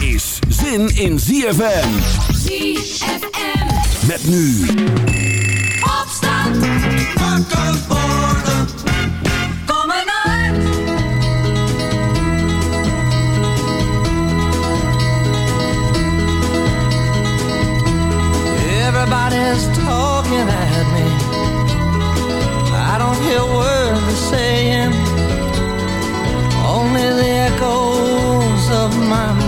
is zin in ZFM. ZFM. Met nu. Opstand. Wakker worden. Kom eruit. Everybody's talking at me. I don't hear words they're saying, only the echoes of my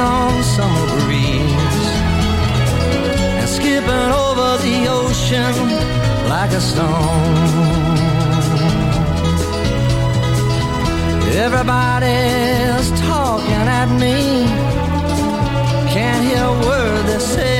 sailing on summer breeze, and skipping over the ocean like a stone. Everybody's talking at me. Can't hear a word they're saying.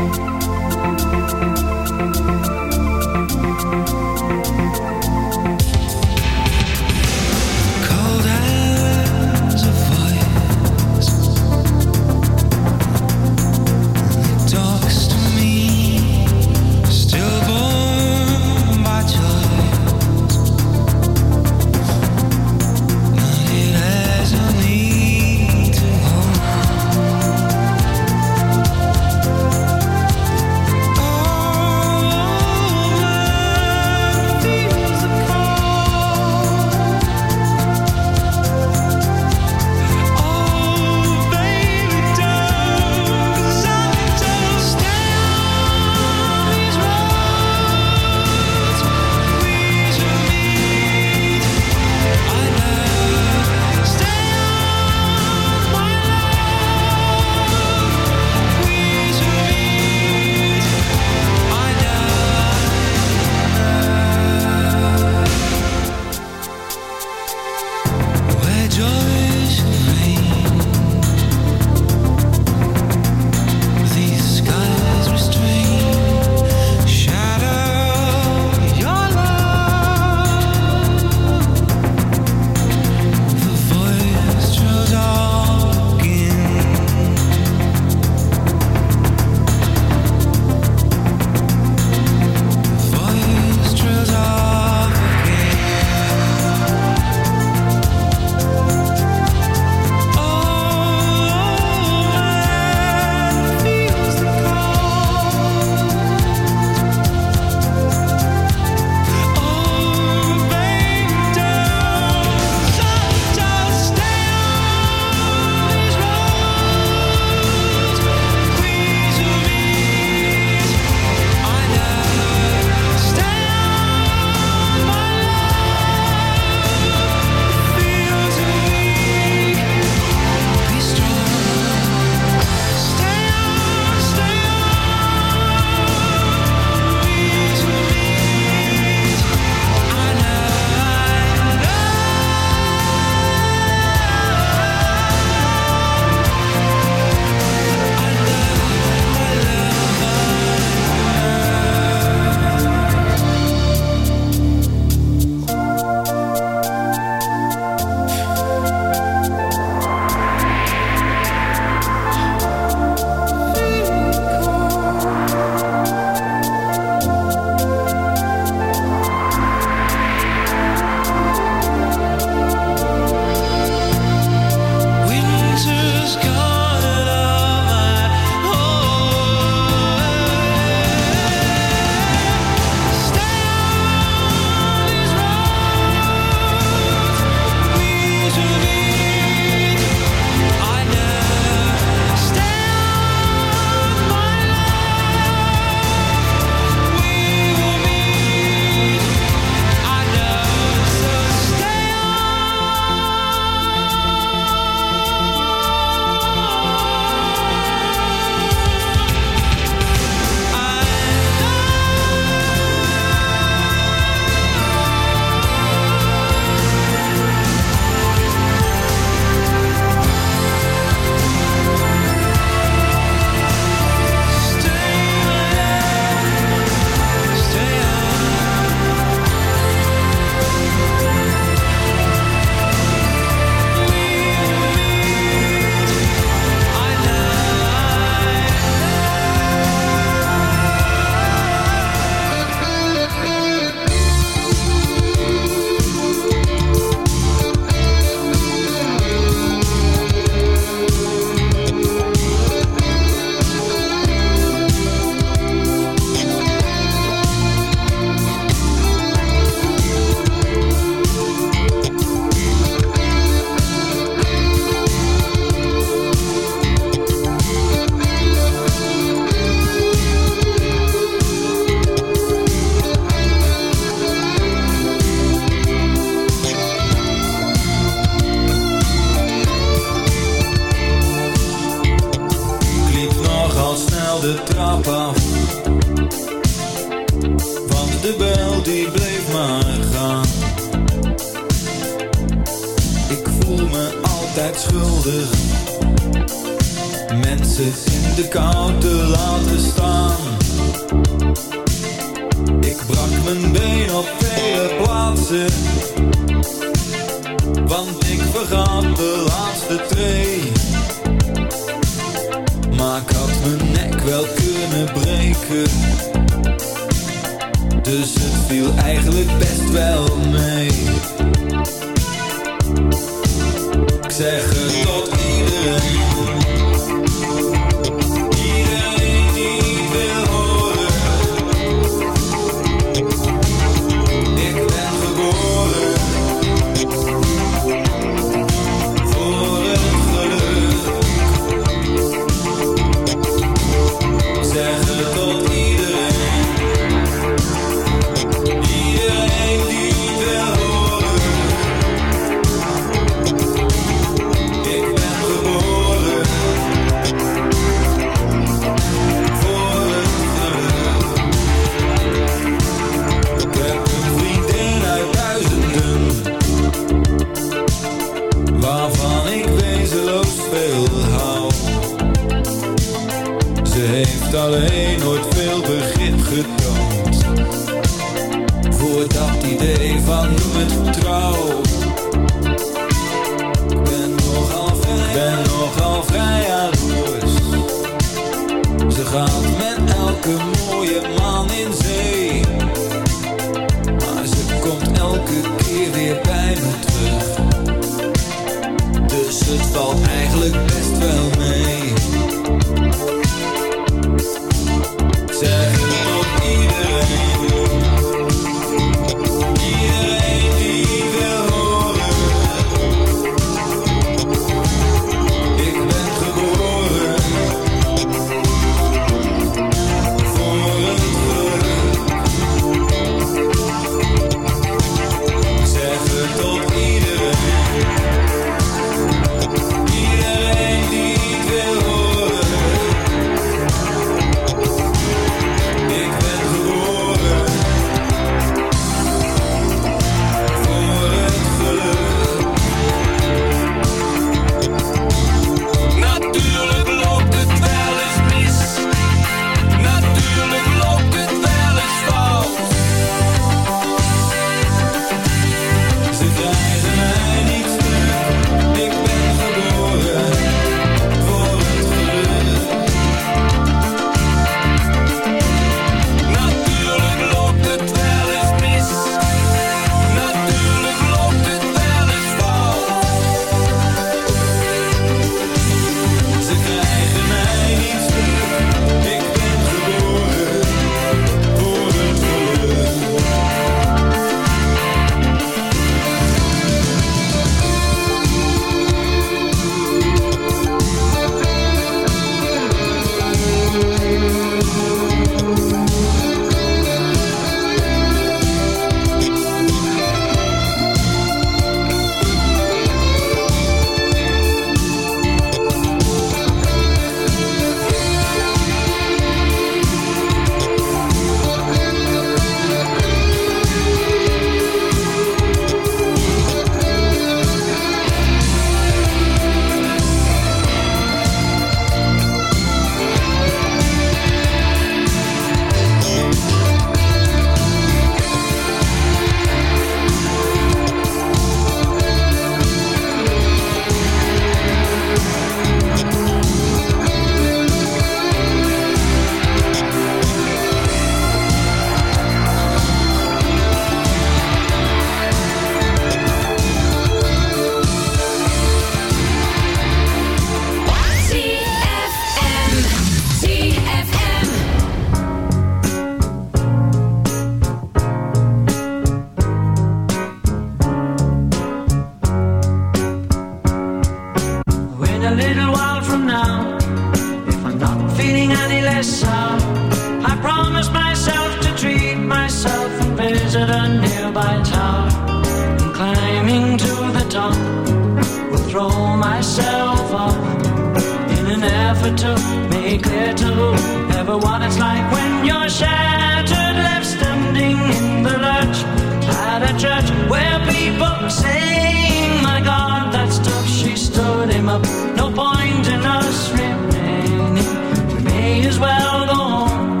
church where people sing. My God, that stuff, she stood him up. No point in us remaining. We may as well go on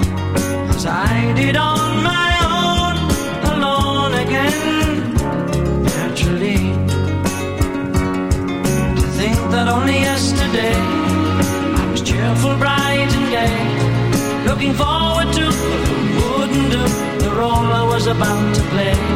as I did on my own, alone again. Naturally, to think that only yesterday I was cheerful, bright, and gay, looking forward to wouldn't do the role I was about to play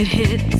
it hits.